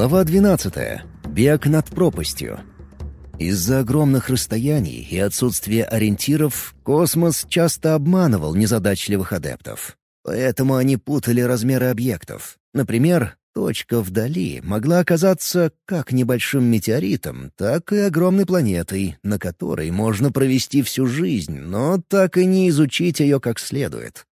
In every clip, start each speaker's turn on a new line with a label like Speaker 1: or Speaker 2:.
Speaker 1: Глава 12. Бег над пропастью. Из-за огромных расстояний и отсутствия ориентиров космос часто обманывал незадачливых адептов. Поэтому они путали размеры объектов. Например, точка вдали могла оказаться как небольшим метеоритом, так и огромной планетой, на которой можно провести всю жизнь, но так и не изучить ее как следует.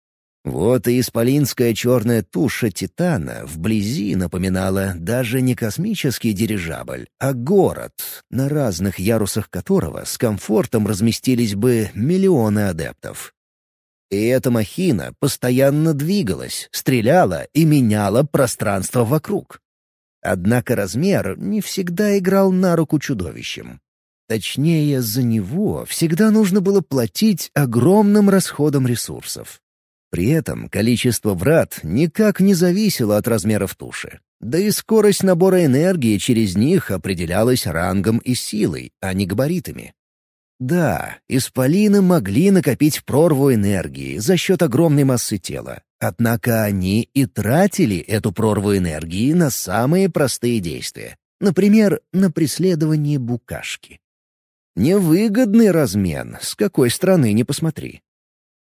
Speaker 1: Вот и исполинская черная туша Титана вблизи напоминала даже не космический дирижабль, а город, на разных ярусах которого с комфортом разместились бы миллионы адептов. И эта махина постоянно двигалась, стреляла и меняла пространство вокруг. Однако размер не всегда играл на руку чудовищем. Точнее, за него всегда нужно было платить огромным расходом ресурсов. При этом количество врат никак не зависело от размеров туши. Да и скорость набора энергии через них определялась рангом и силой, а не габаритами. Да, исполины могли накопить прорву энергии за счет огромной массы тела. Однако они и тратили эту прорву энергии на самые простые действия. Например, на преследование букашки. Невыгодный размен, с какой стороны не посмотри.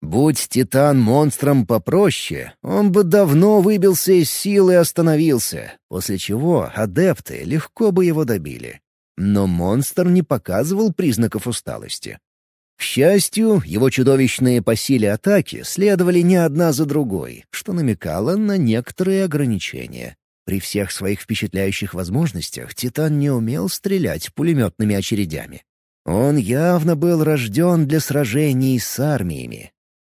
Speaker 1: Будь Титан монстром попроще, он бы давно выбился из сил и остановился, после чего адепты легко бы его добили. Но монстр не показывал признаков усталости. К счастью, его чудовищные по силе атаки следовали не одна за другой, что намекало на некоторые ограничения. При всех своих впечатляющих возможностях Титан не умел стрелять пулеметными очередями. Он явно был рожден для сражений с армиями,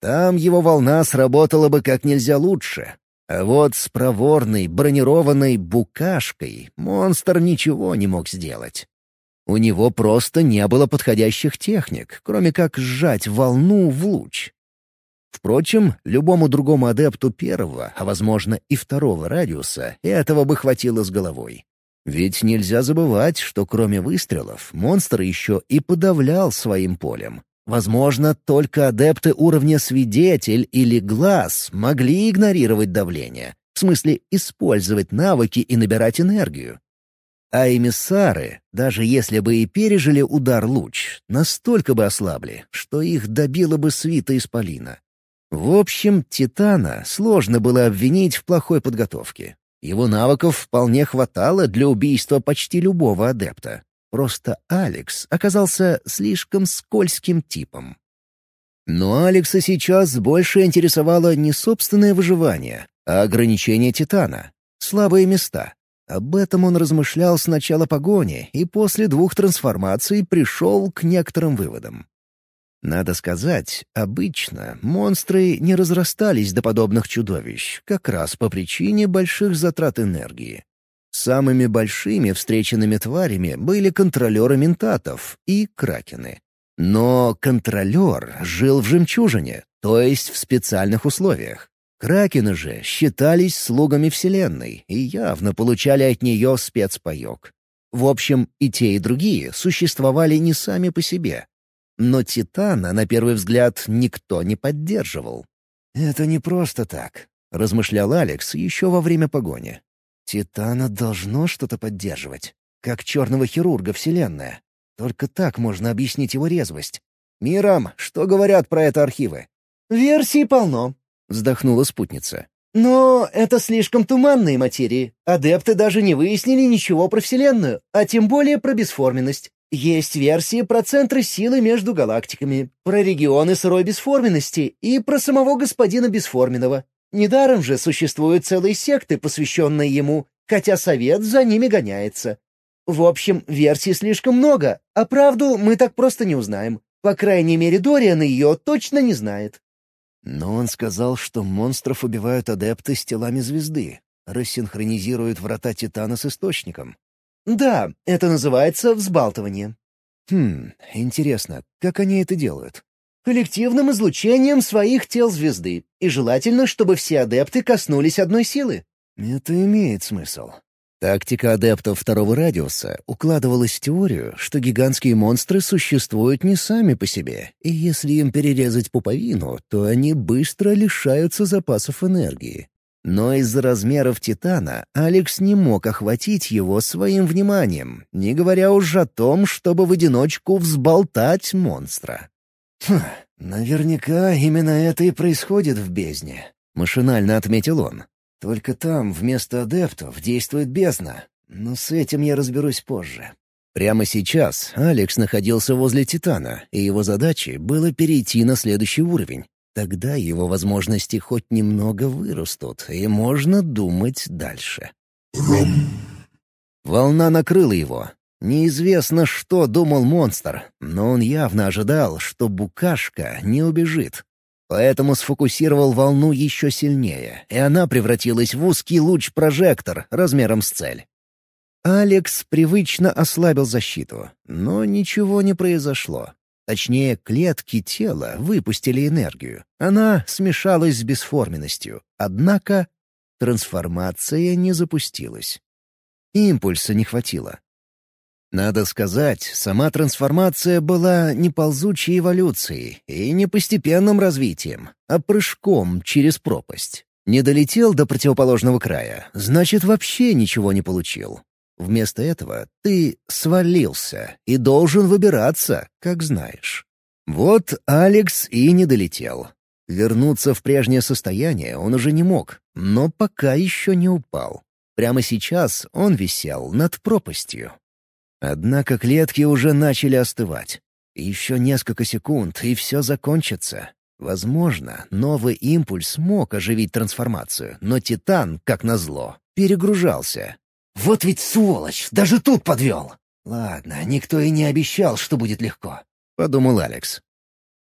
Speaker 1: там его волна сработала бы как нельзя лучше. А вот с проворной бронированной букашкой монстр ничего не мог сделать. У него просто не было подходящих техник, кроме как сжать волну в луч. Впрочем, любому другому адепту первого, а возможно и второго радиуса, этого бы хватило с головой. Ведь нельзя забывать, что кроме выстрелов, монстр еще и подавлял своим полем. Возможно, только адепты уровня «свидетель» или «глаз» могли игнорировать давление, в смысле использовать навыки и набирать энергию. А эмиссары, даже если бы и пережили удар луч, настолько бы ослабли, что их добило бы свита исполина. В общем, Титана сложно было обвинить в плохой подготовке. Его навыков вполне хватало для убийства почти любого адепта. Просто Алекс оказался слишком скользким типом. Но Алекса сейчас больше интересовало не собственное выживание, а ограничение Титана, слабые места. Об этом он размышлял с начала погони и после двух трансформаций пришел к некоторым выводам. Надо сказать, обычно монстры не разрастались до подобных чудовищ, как раз по причине больших затрат энергии. Самыми большими встреченными тварями были контролеры ментатов и кракены. Но контролер жил в жемчужине, то есть в специальных условиях. Кракены же считались слугами Вселенной и явно получали от нее спецпаек. В общем, и те, и другие существовали не сами по себе. Но Титана, на первый взгляд, никто не поддерживал. «Это не просто так», — размышлял Алекс еще во время погони. Титана должно что-то поддерживать. Как черного хирурга Вселенная. Только так можно объяснить его резвость. «Мирам, что говорят про это архивы?»
Speaker 2: «Версий полно», — вздохнула спутница. «Но это слишком туманные материи. Адепты даже не выяснили ничего про Вселенную, а тем более про бесформенность. Есть версии про центры силы между галактиками, про регионы сырой бесформенности и про самого господина Бесформенного. Недаром же существуют целые секты, посвященные ему, хотя совет за ними гоняется. В общем, версий слишком много, а правду мы так просто не узнаем. По крайней мере, Дориан ее точно не знает.
Speaker 1: Но он сказал, что монстров убивают адепты с телами звезды, рассинхронизируют врата Титана с Источником.
Speaker 2: Да, это называется взбалтывание.
Speaker 1: Хм, интересно, как они это делают?
Speaker 2: Коллективным излучением своих тел звезды, и желательно, чтобы все адепты коснулись одной силы.
Speaker 1: Это имеет смысл. Тактика адептов второго радиуса укладывалась в теорию, что гигантские монстры существуют не сами по себе, и если им перерезать пуповину, то они быстро лишаются запасов энергии. Но из-за размеров Титана Алекс не мог охватить его своим вниманием, не говоря уж о том, чтобы в одиночку взболтать монстра.
Speaker 2: «Хм, наверняка именно это и происходит в бездне», — машинально отметил он. «Только там вместо адептов действует бездна, но с этим я разберусь позже».
Speaker 1: Прямо сейчас Алекс находился возле Титана, и его задачей было перейти на следующий уровень, Тогда его возможности хоть немного вырастут, и можно думать дальше. Волна накрыла его. Неизвестно, что думал монстр, но он явно ожидал, что букашка не убежит. Поэтому сфокусировал волну еще сильнее, и она превратилась в узкий луч-прожектор размером с цель. Алекс привычно ослабил защиту, но ничего не произошло. Точнее, клетки тела выпустили энергию. Она смешалась с бесформенностью. Однако трансформация не запустилась. Импульса не хватило. Надо сказать, сама трансформация была не ползучей эволюцией и не постепенным развитием, а прыжком через пропасть. Не долетел до противоположного края, значит, вообще ничего не получил. Вместо этого ты свалился и должен выбираться, как знаешь. Вот Алекс и не долетел. Вернуться в прежнее состояние он уже не мог, но пока еще не упал. Прямо сейчас он висел над пропастью. Однако клетки уже начали остывать. Еще несколько секунд, и все закончится. Возможно, новый импульс мог оживить трансформацию, но Титан, как назло, перегружался,
Speaker 2: вот ведь сволочь, даже тут подвел. Ладно, никто и не обещал, что будет легко.
Speaker 1: — подумал Алекс.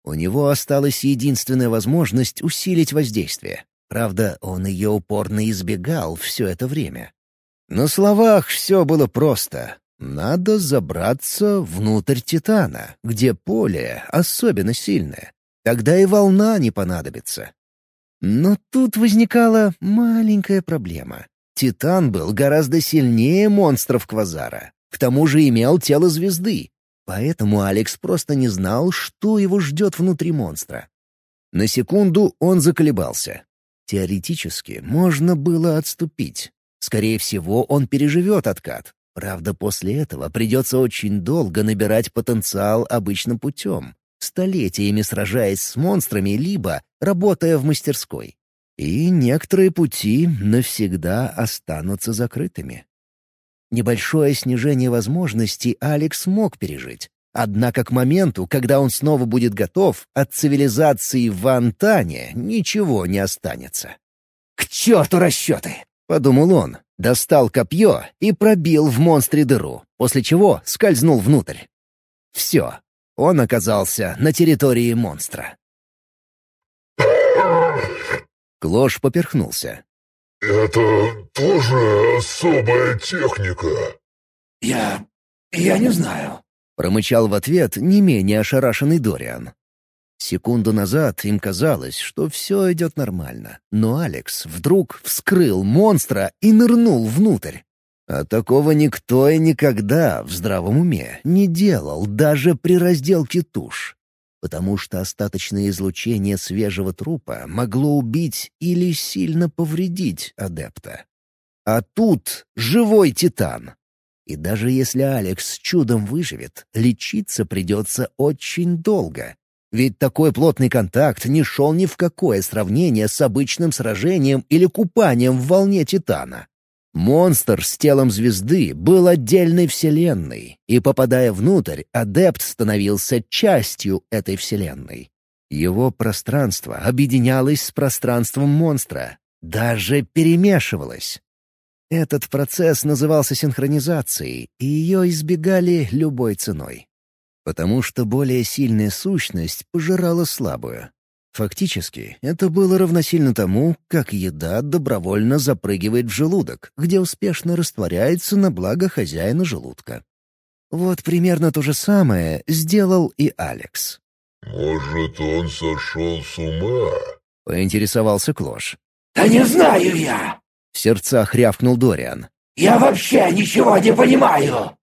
Speaker 1: У него осталась единственная возможность усилить воздействие. Правда, он ее упорно избегал все это время. На словах все было просто. Надо забраться внутрь Титана, где поле особенно сильное. Тогда и волна не понадобится. Но тут возникала маленькая проблема. Титан был гораздо сильнее монстров Квазара. К тому же имел тело звезды. Поэтому Алекс просто не знал, что его ждет внутри монстра. На секунду он заколебался. Теоретически можно было отступить. Скорее всего, он переживет откат. Правда, после этого придется очень долго набирать потенциал обычным путем, столетиями сражаясь с монстрами либо работая в мастерской. И некоторые пути навсегда останутся закрытыми. Небольшое снижение возможностей Алекс мог пережить. Однако к моменту, когда он снова будет готов, от цивилизации в Антане ничего не останется.
Speaker 2: «К черту расчеты!»
Speaker 1: — подумал он, достал копье и пробил в монстре дыру, после чего скользнул внутрь. Все, он оказался на территории монстра. Клош поперхнулся.
Speaker 3: «Это тоже особая техника?»
Speaker 2: «Я... я не знаю», —
Speaker 1: промычал в ответ не менее ошарашенный Дориан. Секунду назад им казалось, что все идет нормально, но Алекс вдруг вскрыл монстра и нырнул внутрь. А такого никто и никогда в здравом уме не делал даже при разделке туш потому что остаточное излучение свежего трупа могло убить или сильно повредить адепта. А тут живой титан. И даже если Алекс чудом выживет, лечиться придется очень долго. Ведь такой плотный контакт не шел ни в какое сравнение с обычным сражением или купанием в волне Титана. Монстр с телом звезды был отдельной вселенной, и, попадая внутрь, адепт становился частью этой вселенной. Его пространство объединялось с пространством монстра, даже перемешивалось. Этот процесс назывался синхронизацией, и ее избегали любой ценой. Потому что более сильная сущность пожирала слабую, Фактически, это было равносильно тому, как еда добровольно запрыгивает в желудок, где успешно растворяется на благо хозяина желудка. Вот примерно то же самое сделал и Алекс.
Speaker 3: «Может, он сошел с ума?»
Speaker 1: — поинтересовался Клош.
Speaker 2: «Да не знаю я!»
Speaker 1: — в сердцах рявкнул Дориан.
Speaker 2: «Я вообще ничего не понимаю!»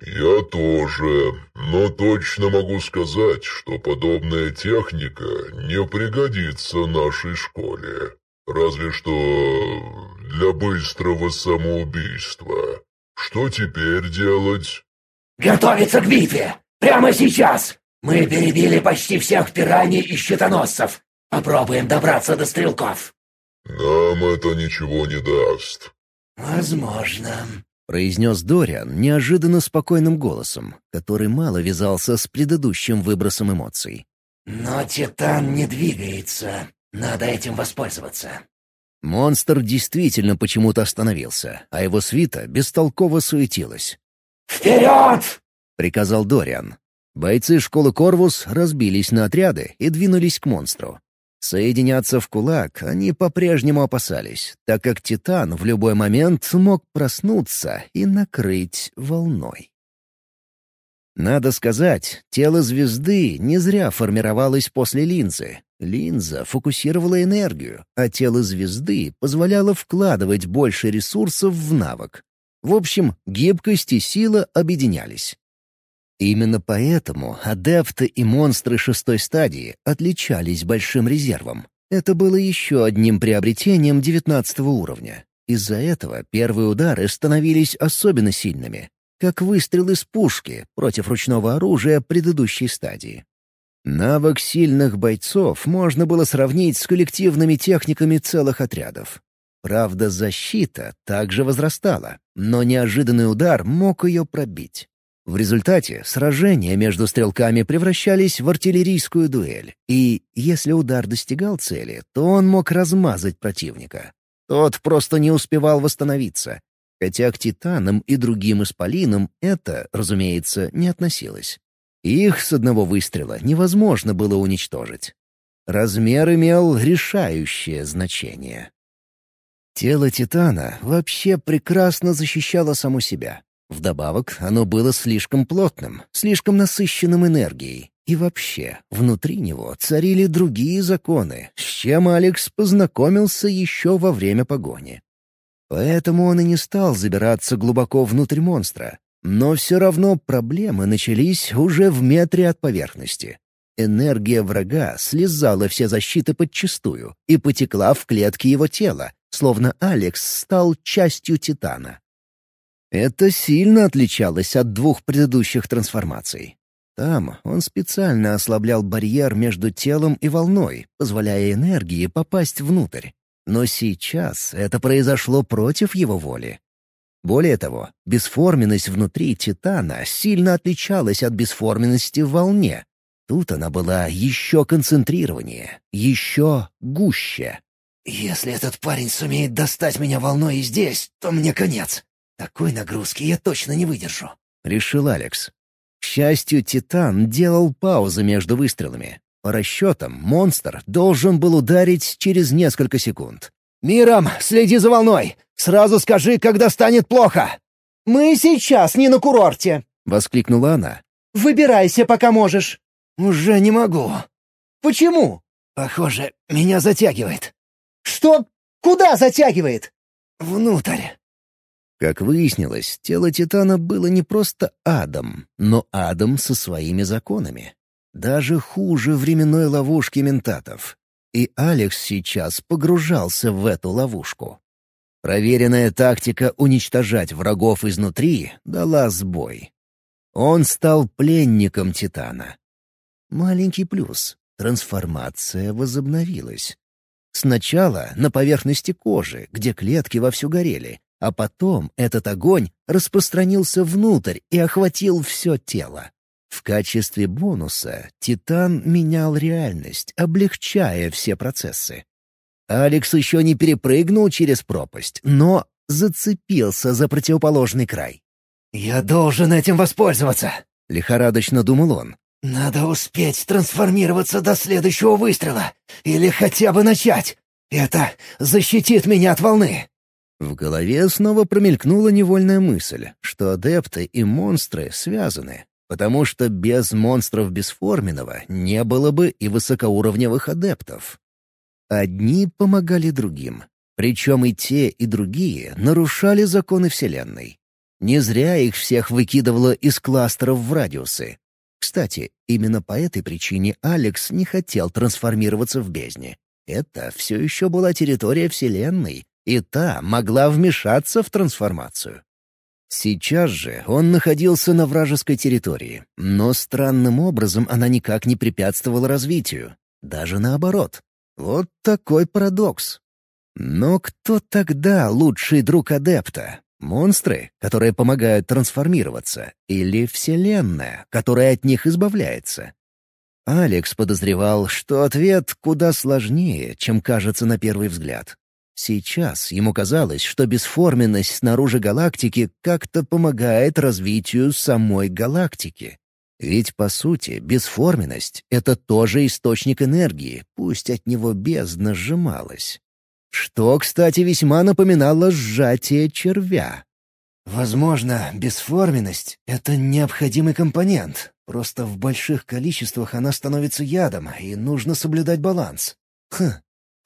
Speaker 3: «Я тоже, но точно могу сказать, что подобная техника не пригодится нашей школе. Разве что для быстрого самоубийства. Что теперь делать?
Speaker 4: Готовиться к битве! Прямо сейчас! Мы перебили почти всех пираний и щитоносцев. Попробуем добраться до стрелков.
Speaker 3: Нам это ничего не даст.
Speaker 2: Возможно,
Speaker 1: произнес Дориан неожиданно спокойным голосом, который мало вязался с предыдущим выбросом эмоций.
Speaker 4: Но Титан не двигается. Надо этим воспользоваться.
Speaker 1: Монстр действительно почему-то остановился, а его свита бестолково суетилась.
Speaker 4: «Вперед!»
Speaker 1: — приказал Дориан. Бойцы школы Корвус разбились на отряды и двинулись к монстру. Соединяться в кулак они по-прежнему опасались, так как Титан в любой момент мог проснуться и накрыть волной. Надо сказать, тело звезды не зря формировалось после линзы. Линза фокусировала энергию, а тело звезды позволяло вкладывать больше ресурсов в навык. В общем, гибкость и сила объединялись. Именно поэтому адепты и монстры шестой стадии отличались большим резервом. Это было еще одним приобретением девятнадцатого уровня. Из-за этого первые удары становились особенно сильными как выстрел из пушки против ручного оружия предыдущей стадии. Навык сильных бойцов можно было сравнить с коллективными техниками целых отрядов. Правда, защита также возрастала, но неожиданный удар мог ее пробить. В результате сражения между стрелками превращались в артиллерийскую дуэль, и если удар достигал цели, то он мог размазать противника. Тот просто не успевал восстановиться, хотя к титанам и другим исполинам это, разумеется, не относилось. Их с одного выстрела невозможно было уничтожить. Размер имел решающее значение. Тело Титана вообще прекрасно защищало само себя. Вдобавок, оно было слишком плотным, слишком насыщенным энергией. И вообще, внутри него царили другие законы, с чем Алекс познакомился еще во время погони. Поэтому он и не стал забираться глубоко внутрь монстра. Но все равно проблемы начались уже в метре от поверхности. Энергия врага слезала все защиты подчистую и потекла в клетки его тела, словно Алекс стал частью Титана. Это сильно отличалось от двух предыдущих трансформаций. Там он специально ослаблял барьер между телом и волной, позволяя энергии попасть внутрь. Но сейчас это произошло против его воли. Более того, бесформенность внутри Титана сильно отличалась от бесформенности в волне. Тут она была еще концентрированнее, еще гуще.
Speaker 4: «Если этот парень сумеет достать меня волной и здесь, то мне конец. Такой нагрузки я точно не выдержу», —
Speaker 1: решил Алекс. К счастью, Титан делал паузы между выстрелами. По расчетам, монстр должен был ударить через несколько секунд.
Speaker 2: «Миром, следи за волной! Сразу скажи, когда станет плохо!» «Мы сейчас не на курорте!»
Speaker 1: — воскликнула она.
Speaker 2: «Выбирайся, пока можешь!»
Speaker 4: «Уже не могу!»
Speaker 2: «Почему?»
Speaker 4: «Похоже, меня затягивает».
Speaker 2: «Что? Куда затягивает?»
Speaker 4: «Внутрь».
Speaker 1: Как выяснилось, тело Титана было не просто адом, но адом со своими законами. Даже хуже временной ловушки ментатов. И Алекс сейчас погружался в эту ловушку. Проверенная тактика уничтожать врагов изнутри дала сбой. Он стал пленником Титана. Маленький плюс — трансформация возобновилась. Сначала на поверхности кожи, где клетки вовсю горели, а потом этот огонь распространился внутрь и охватил все тело. В качестве бонуса Титан менял реальность, облегчая все процессы. Алекс еще не перепрыгнул через пропасть, но зацепился за противоположный край.
Speaker 4: «Я должен этим воспользоваться», —
Speaker 1: лихорадочно думал он.
Speaker 4: «Надо успеть трансформироваться до следующего выстрела. Или хотя бы начать. Это защитит меня от волны».
Speaker 1: В голове снова промелькнула невольная мысль, что адепты и монстры связаны, потому что без монстров бесформенного не было бы и высокоуровневых адептов. Одни помогали другим, причем и те, и другие нарушали законы Вселенной. Не зря их всех выкидывало из кластеров в радиусы. Кстати, именно по этой причине Алекс не хотел трансформироваться в бездне. Это все еще была территория Вселенной, и та могла вмешаться в трансформацию. Сейчас же он находился на вражеской территории, но странным образом она никак не препятствовала развитию. Даже наоборот. Вот такой парадокс. Но кто тогда лучший друг адепта? Монстры, которые помогают трансформироваться, или Вселенная, которая от них избавляется? Алекс подозревал, что ответ куда сложнее, чем кажется на первый взгляд. Сейчас ему казалось, что бесформенность снаружи галактики как-то помогает развитию самой галактики. Ведь, по сути, бесформенность — это тоже источник энергии, пусть от него бездна сжималась. Что, кстати, весьма напоминало сжатие червя.
Speaker 2: Возможно, бесформенность — это необходимый компонент. Просто в больших количествах она становится ядом, и нужно соблюдать баланс. Хм,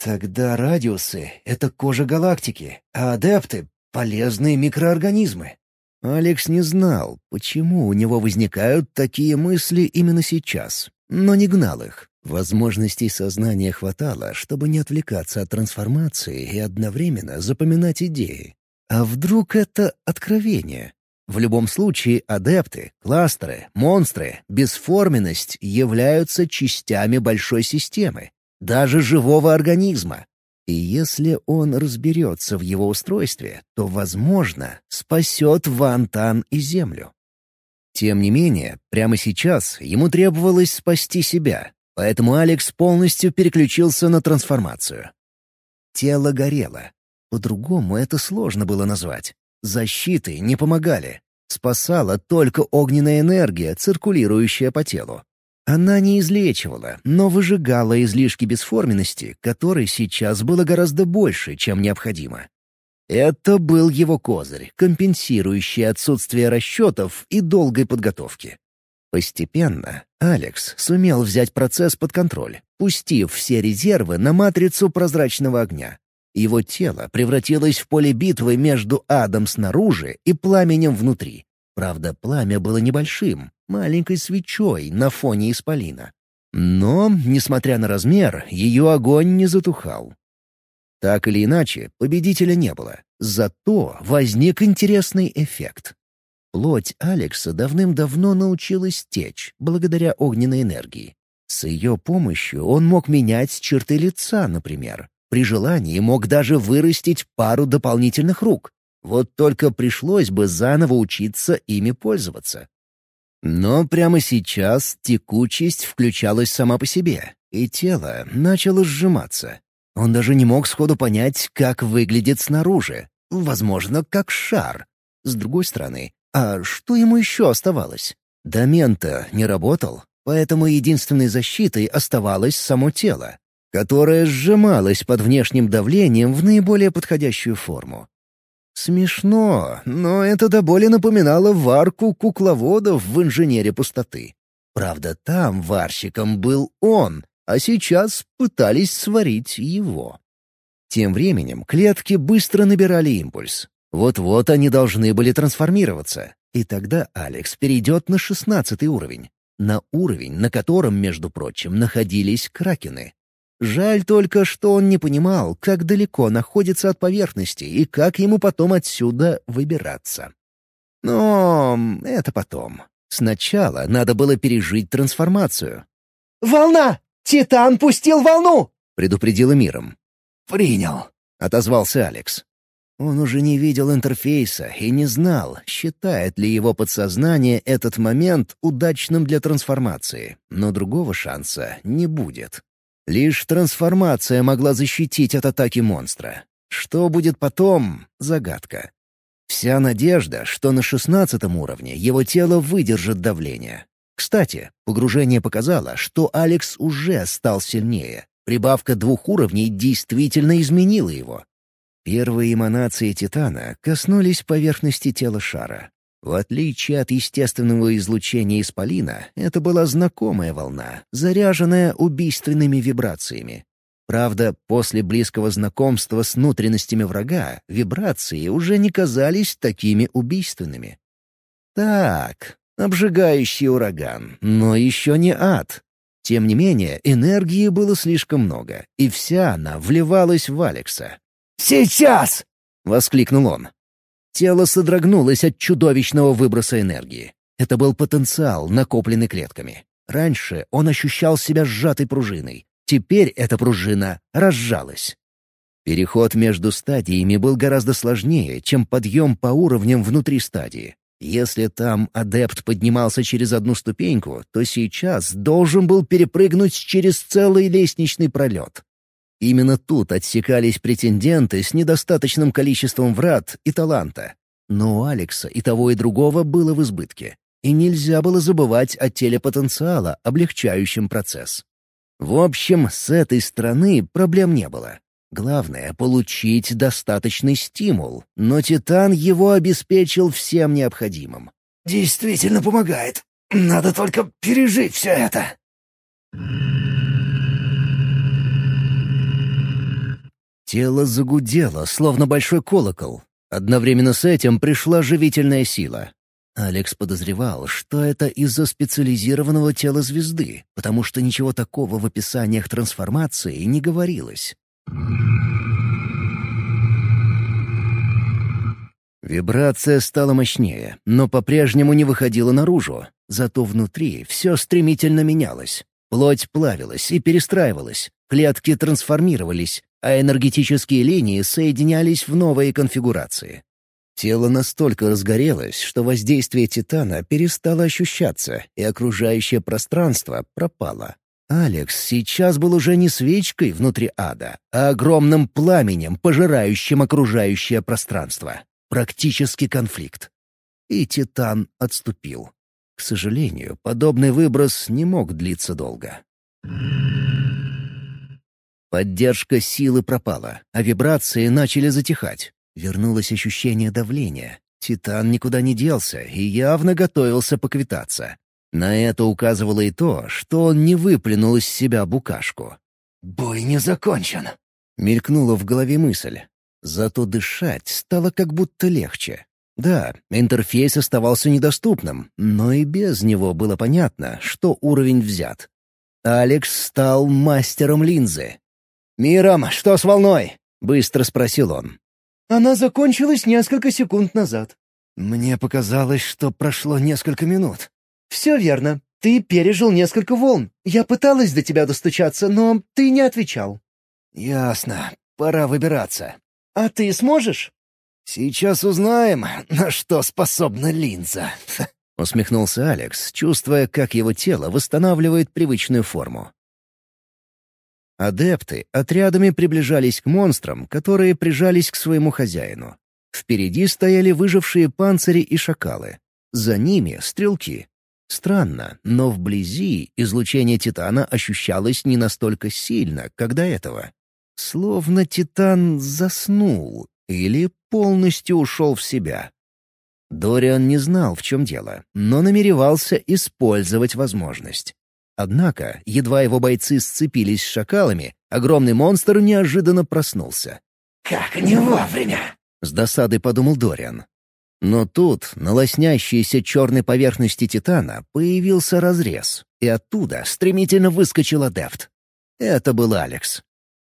Speaker 2: тогда радиусы — это кожа галактики, а адепты — полезные микроорганизмы.
Speaker 1: Алекс не знал, почему у него возникают такие мысли именно сейчас, но не гнал их. Возможностей сознания хватало, чтобы не отвлекаться от трансформации и одновременно запоминать идеи. А вдруг это откровение? В любом случае, адепты, кластеры, монстры, бесформенность являются частями большой системы, даже живого организма. И если он разберется в его устройстве, то, возможно, спасет Вантан и Землю. Тем не менее, прямо сейчас ему требовалось спасти себя, поэтому Алекс полностью переключился на трансформацию. Тело горело, по-другому это сложно было назвать. Защиты не помогали. Спасала только огненная энергия, циркулирующая по телу. Она не излечивала, но выжигала излишки бесформенности, которой сейчас было гораздо больше, чем необходимо. Это был его козырь, компенсирующий отсутствие расчетов и долгой подготовки. Постепенно Алекс сумел взять процесс под контроль, пустив все резервы на матрицу прозрачного огня. Его тело превратилось в поле битвы между адом снаружи и пламенем внутри. Правда, пламя было небольшим, маленькой свечой на фоне исполина. Но, несмотря на размер, ее огонь не затухал. Так или иначе, победителя не было. Зато возник интересный эффект. Плоть Алекса давным-давно научилась течь, благодаря огненной энергии. С ее помощью он мог менять черты лица, например, при желании мог даже вырастить пару дополнительных рук. Вот только пришлось бы заново учиться ими пользоваться. Но прямо сейчас текучесть включалась сама по себе, и тело начало сжиматься. Он даже не мог сходу понять, как выглядит снаружи. Возможно, как шар. С другой стороны, а что ему еще оставалось? Домен-то не работал, поэтому единственной защитой оставалось само тело которая сжималась под внешним давлением в наиболее подходящую форму. Смешно, но это до боли напоминало варку кукловодов в «Инженере пустоты». Правда, там варщиком был он, а сейчас пытались сварить его. Тем временем клетки быстро набирали импульс. Вот-вот они должны были трансформироваться, и тогда Алекс перейдет на шестнадцатый уровень. На уровень, на котором, между прочим, находились кракены. Жаль только, что он не понимал, как далеко находится от поверхности и как ему потом отсюда выбираться. Но это потом. Сначала надо было пережить трансформацию.
Speaker 2: «Волна! Титан пустил волну!»
Speaker 1: — предупредила миром.
Speaker 2: «Принял», —
Speaker 1: отозвался Алекс. Он уже не видел интерфейса и не знал, считает ли его подсознание этот момент удачным для трансформации, но другого шанса не будет. Лишь трансформация могла защитить от атаки монстра. Что будет потом — загадка. Вся надежда, что на шестнадцатом уровне его тело выдержит давление. Кстати, погружение показало, что Алекс уже стал сильнее. Прибавка двух уровней действительно изменила его. Первые эманации Титана коснулись поверхности тела шара. В отличие от естественного излучения исполина, это была знакомая волна, заряженная убийственными вибрациями. Правда, после близкого знакомства с внутренностями врага вибрации уже не казались такими убийственными. Так, обжигающий ураган, но еще не ад. Тем не менее, энергии было слишком много, и вся она вливалась в Алекса.
Speaker 2: «Сейчас!»
Speaker 1: — воскликнул он. Тело содрогнулось от чудовищного выброса энергии. Это был потенциал, накопленный клетками. Раньше он ощущал себя сжатой пружиной. Теперь эта пружина разжалась. Переход между стадиями был гораздо сложнее, чем подъем по уровням внутри стадии. Если там адепт поднимался через одну ступеньку, то сейчас должен был перепрыгнуть через целый лестничный пролет. Именно тут отсекались претенденты с недостаточным количеством врат и таланта. Но у Алекса и того и другого было в избытке. И нельзя было забывать о теле потенциала, облегчающем процесс. В общем, с этой стороны проблем не было. Главное — получить достаточный стимул, но Титан его обеспечил всем необходимым.
Speaker 2: «Действительно помогает. Надо только пережить все это».
Speaker 1: Тело загудело, словно большой колокол. Одновременно с этим пришла живительная сила. Алекс подозревал, что это из-за специализированного тела звезды, потому что ничего такого в описаниях трансформации не говорилось. Вибрация стала мощнее, но по-прежнему не выходила наружу. Зато внутри все стремительно менялось. Плоть плавилась и перестраивалась, клетки трансформировались, а энергетические линии соединялись в новые конфигурации. Тело настолько разгорелось, что воздействие Титана перестало ощущаться, и окружающее пространство пропало. Алекс сейчас был уже не свечкой внутри ада, а огромным пламенем, пожирающим окружающее пространство. Практически конфликт. И Титан отступил. К сожалению, подобный выброс не мог длиться долго. Поддержка силы пропала, а вибрации начали затихать. Вернулось ощущение давления. Титан никуда не делся и явно готовился поквитаться. На это указывало и то, что он не выплюнул из себя букашку.
Speaker 2: «Бой не закончен», —
Speaker 1: мелькнула в голове мысль. Зато дышать стало как будто легче. Да, интерфейс оставался недоступным, но и без него было понятно, что уровень взят. Алекс стал мастером линзы. «Миром, что с волной?» — быстро спросил он.
Speaker 2: «Она закончилась несколько секунд назад».
Speaker 1: «Мне показалось, что прошло несколько минут».
Speaker 2: «Все верно. Ты пережил несколько волн. Я пыталась до тебя достучаться, но ты не отвечал».
Speaker 1: «Ясно. Пора выбираться».
Speaker 2: «А ты сможешь?»
Speaker 1: «Сейчас узнаем, на что способна линза», — усмехнулся Алекс, чувствуя, как его тело восстанавливает привычную форму. Адепты отрядами приближались к монстрам, которые прижались к своему хозяину. Впереди стояли выжившие панцири и шакалы. За ними — стрелки. Странно, но вблизи излучение Титана ощущалось не настолько сильно, как до этого. Словно Титан заснул или полностью ушел в себя. Дориан не знал, в чем дело, но намеревался использовать возможность. Однако, едва его бойцы сцепились с шакалами, огромный монстр неожиданно проснулся.
Speaker 4: «Как не вовремя!»
Speaker 1: — с досадой подумал Дориан. Но тут на лоснящейся черной поверхности Титана появился разрез, и оттуда стремительно выскочил адепт. Это был Алекс.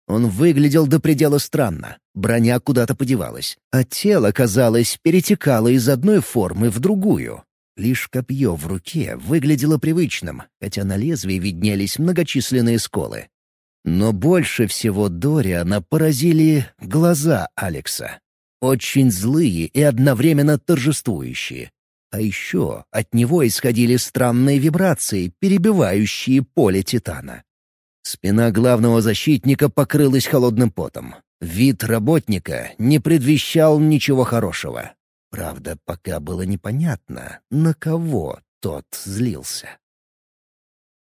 Speaker 1: Он выглядел до предела странно, броня куда-то подевалась, а тело, казалось, перетекало из одной формы в другую. Лишь копье в руке выглядело привычным, хотя на лезвии виднелись многочисленные сколы. Но больше всего Дориана поразили глаза Алекса. Очень злые и одновременно торжествующие. А еще от него исходили странные вибрации, перебивающие поле Титана. Спина главного защитника покрылась холодным потом. Вид работника не предвещал ничего хорошего. Правда, пока было непонятно, на кого тот злился.